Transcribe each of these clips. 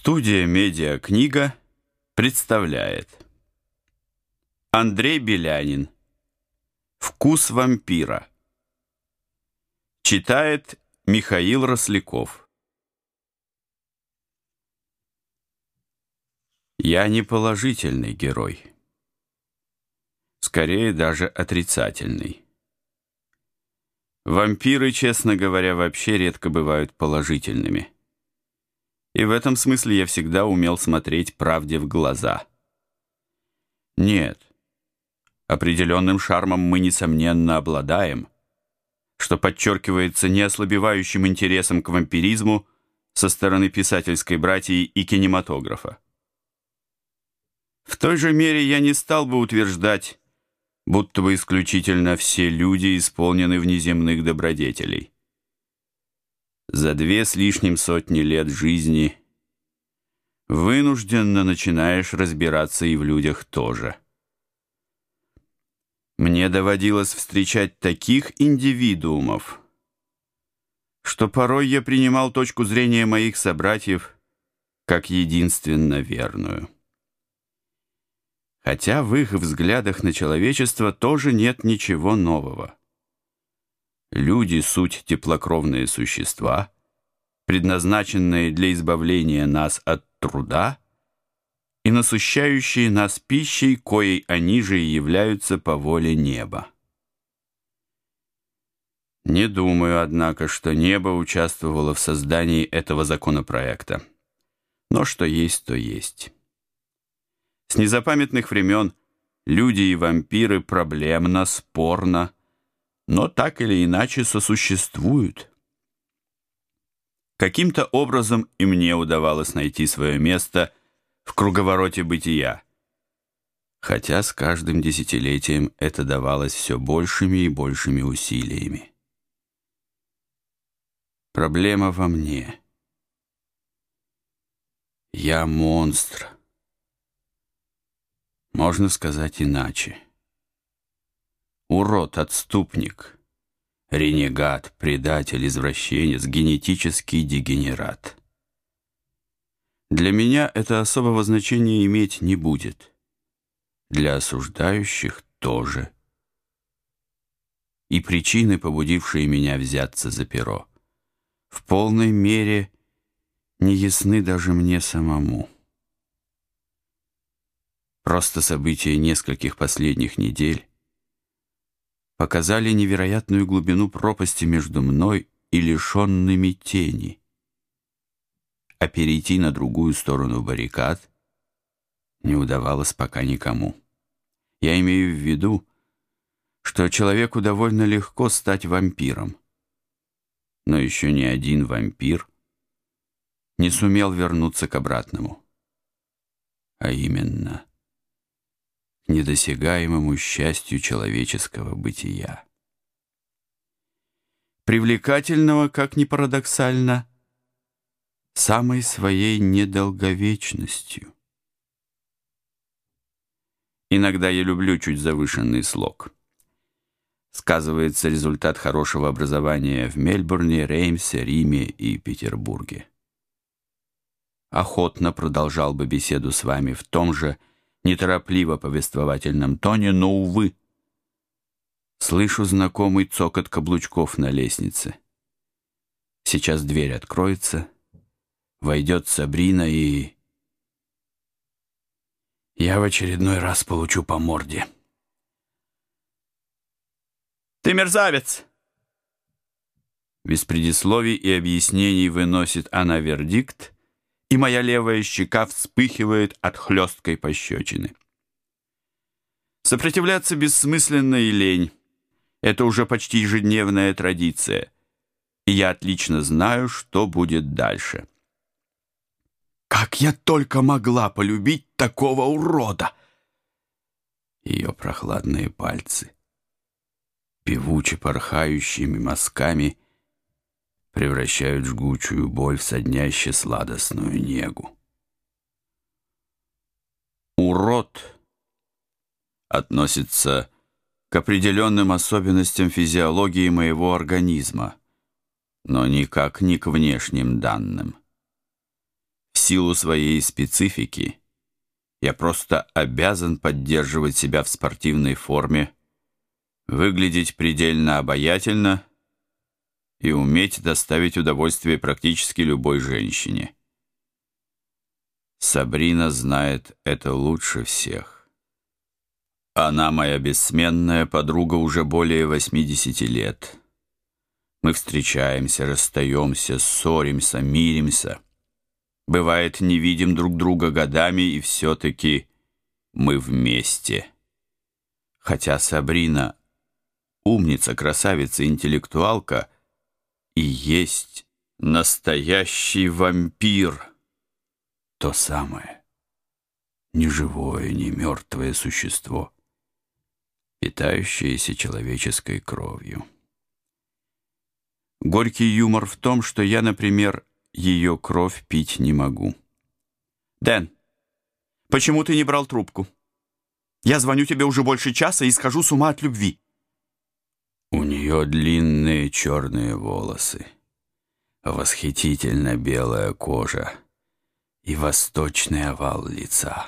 Студия «Медиакнига» представляет Андрей Белянин «Вкус вампира» Читает Михаил Росляков Я не положительный герой. Скорее даже отрицательный. Вампиры, честно говоря, вообще редко бывают положительными. И в этом смысле я всегда умел смотреть правде в глаза. Нет, определенным шармом мы, несомненно, обладаем, что подчеркивается неослабевающим интересом к вампиризму со стороны писательской братьи и кинематографа. В той же мере я не стал бы утверждать, будто бы исключительно все люди исполнены внеземных добродетелей. За две с лишним сотни лет жизни вынужденно начинаешь разбираться и в людях тоже. Мне доводилось встречать таких индивидуумов, что порой я принимал точку зрения моих собратьев как единственно верную. Хотя в их взглядах на человечество тоже нет ничего нового. Люди — суть теплокровные существа, предназначенные для избавления нас от труда и насыщающие нас пищей, коей они же и являются по воле неба. Не думаю, однако, что небо участвовало в создании этого законопроекта. Но что есть, то есть. С незапамятных времен люди и вампиры проблемно, спорно, но так или иначе сосуществуют. Каким-то образом и мне удавалось найти свое место в круговороте бытия, хотя с каждым десятилетием это давалось все большими и большими усилиями. Проблема во мне. Я монстр. Можно сказать иначе урод, отступник, ренегат, предатель, извращенец, генетический дегенерат. Для меня это особого значения иметь не будет. Для осуждающих тоже. И причины, побудившие меня взяться за перо, в полной мере не ясны даже мне самому. Просто события нескольких последних недель показали невероятную глубину пропасти между мной и лишенными тени. А перейти на другую сторону баррикад не удавалось пока никому. Я имею в виду, что человеку довольно легко стать вампиром. Но еще ни один вампир не сумел вернуться к обратному. А именно недосягаемому счастью человеческого бытия. Привлекательного, как ни парадоксально, самой своей недолговечностью. Иногда я люблю чуть завышенный слог. Сказывается результат хорошего образования в Мельбурне, Реймсе, Риме и Петербурге. Охотно продолжал бы беседу с вами в том же неторопливо повествовательном тоне, но, увы, слышу знакомый цокот каблучков на лестнице. Сейчас дверь откроется, войдет Сабрина и... Я в очередной раз получу по морде. «Ты мерзавец!» Без предисловий и объяснений выносит она вердикт, и моя левая щека вспыхивает от хлесткой пощечины. Сопротивляться бессмысленно и лень. Это уже почти ежедневная традиция. И я отлично знаю, что будет дальше. Как я только могла полюбить такого урода! Ее прохладные пальцы, певуче порхающими мазками — превращают жгучую боль в содняще сладостную негу. Урод относится к определенным особенностям физиологии моего организма, но никак не к внешним данным. В силу своей специфики я просто обязан поддерживать себя в спортивной форме, выглядеть предельно обаятельно и уметь доставить удовольствие практически любой женщине. Сабрина знает это лучше всех. Она моя бессменная подруга уже более 80 лет. Мы встречаемся, расстаемся, ссоримся, миримся. Бывает, не видим друг друга годами, и все-таки мы вместе. Хотя Сабрина умница, красавица, интеллектуалка и есть настоящий вампир. То самое, не живое, не мертвое существо, питающееся человеческой кровью. Горький юмор в том, что я, например, ее кровь пить не могу. Дэн, почему ты не брал трубку? Я звоню тебе уже больше часа и схожу с ума от любви. У нее длинные черные волосы, восхитительно белая кожа и восточный овал лица.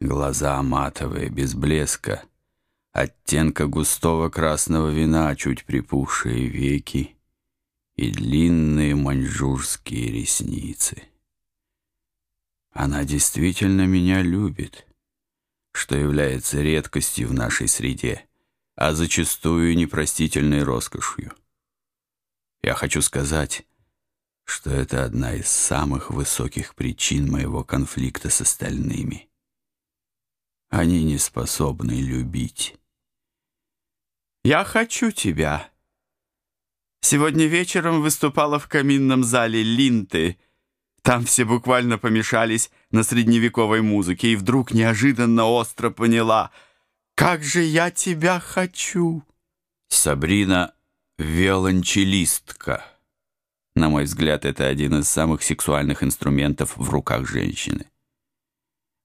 Глаза матовые, без блеска, оттенка густого красного вина, чуть припухшие веки и длинные маньчжурские ресницы. Она действительно меня любит, что является редкостью в нашей среде, а зачастую непростительной роскошью. Я хочу сказать, что это одна из самых высоких причин моего конфликта с остальными. Они не способны любить. «Я хочу тебя», Сегодня вечером выступала в каминном зале Линты. Там все буквально помешались на средневековой музыке и вдруг неожиданно остро поняла «Как же я тебя хочу!» Сабрина — виолончелистка. На мой взгляд, это один из самых сексуальных инструментов в руках женщины.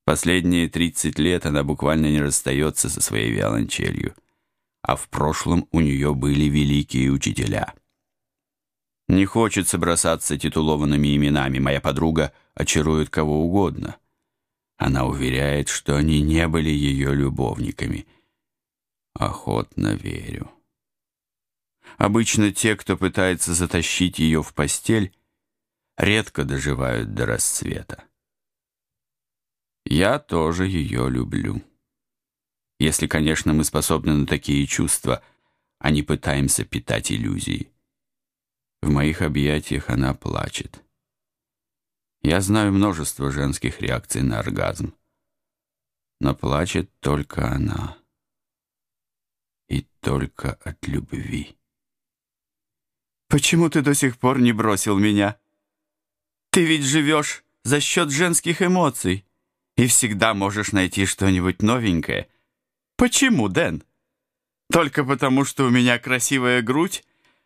Последние 30 лет она буквально не расстается со своей виолончелью, а в прошлом у нее были великие учителя — не хочется бросаться титулованными именами. Моя подруга очарует кого угодно. Она уверяет, что они не были ее любовниками. Охотно верю. Обычно те, кто пытается затащить ее в постель, редко доживают до рассвета. Я тоже ее люблю. Если, конечно, мы способны на такие чувства, а не пытаемся питать иллюзии. В моих объятиях она плачет. Я знаю множество женских реакций на оргазм. Но плачет только она. И только от любви. «Почему ты до сих пор не бросил меня? Ты ведь живешь за счет женских эмоций и всегда можешь найти что-нибудь новенькое. Почему, Дэн? Только потому, что у меня красивая грудь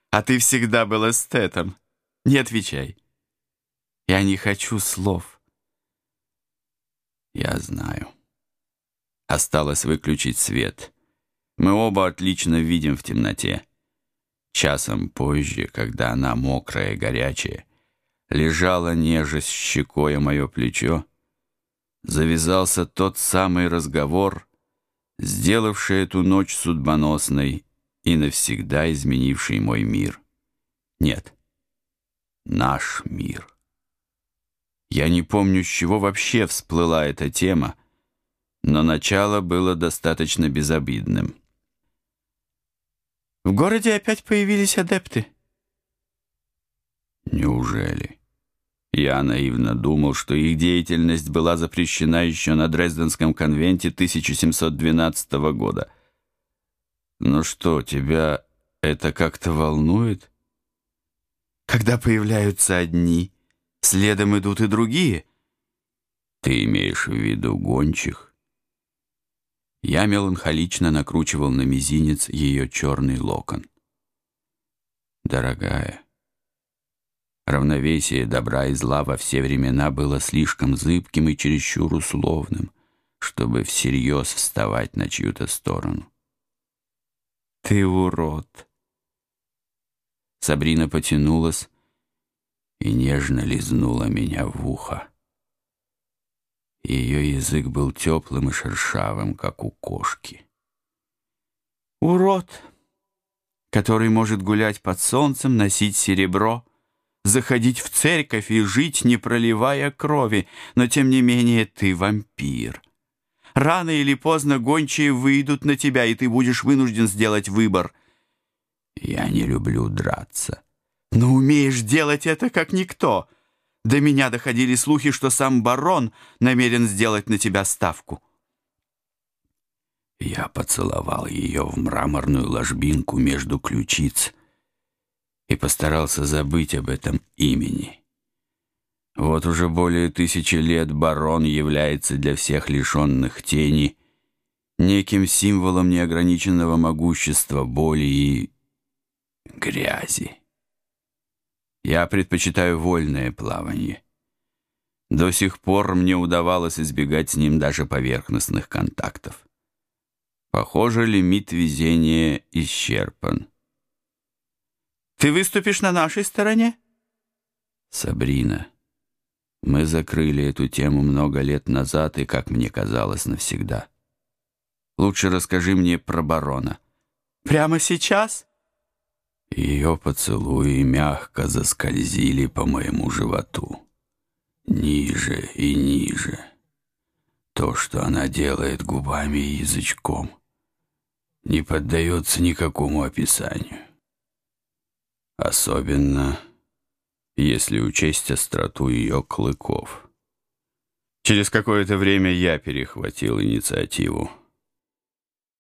а ты всегда был эстетом. Не отвечай. Я не хочу слов. Я знаю. Осталось выключить свет. Мы оба отлично видим в темноте. Часом позже, когда она мокрая и горячая, лежала нежесть щекой мое плечо, завязался тот самый разговор, сделавший эту ночь судьбоносной и навсегда изменивший мой мир. Нет, наш мир. Я не помню, с чего вообще всплыла эта тема, но начало было достаточно безобидным. В городе опять появились адепты. Неужели? Я наивно думал, что их деятельность была запрещена еще на Дрезденском конвенте 1712 года — ну что, тебя это как-то волнует? Когда появляются одни, следом идут и другие. Ты имеешь в виду гончих? Я меланхолично накручивал на мизинец ее черный локон. Дорогая, равновесие добра и зла во все времена было слишком зыбким и чересчур условным, чтобы всерьез вставать на чью-то сторону. Ты урод. Сабрина потянулась и нежно лизнула меня в ухо. Ее язык был теплым и шершавым, как у кошки. Урод, который может гулять под солнцем, носить серебро, заходить в церковь и жить, не проливая крови, но тем не менее ты вампир. Рано или поздно гончие выйдут на тебя, и ты будешь вынужден сделать выбор. Я не люблю драться. Но умеешь делать это как никто. До меня доходили слухи, что сам барон намерен сделать на тебя ставку. Я поцеловал ее в мраморную ложбинку между ключиц и постарался забыть об этом имени. Вот уже более тысячи лет барон является для всех лишенных тени неким символом неограниченного могущества, боли и грязи. Я предпочитаю вольное плавание. До сих пор мне удавалось избегать с ним даже поверхностных контактов. Похоже, лимит везения исчерпан. «Ты выступишь на нашей стороне?» «Сабрина, мы закрыли эту тему много лет назад и, как мне казалось, навсегда. Лучше расскажи мне про барона». «Прямо сейчас?» Ее поцелуи мягко заскользили по моему животу. Ниже и ниже. То, что она делает губами и язычком, не поддается никакому описанию. Особенно, если учесть остроту ее клыков. Через какое-то время я перехватил инициативу.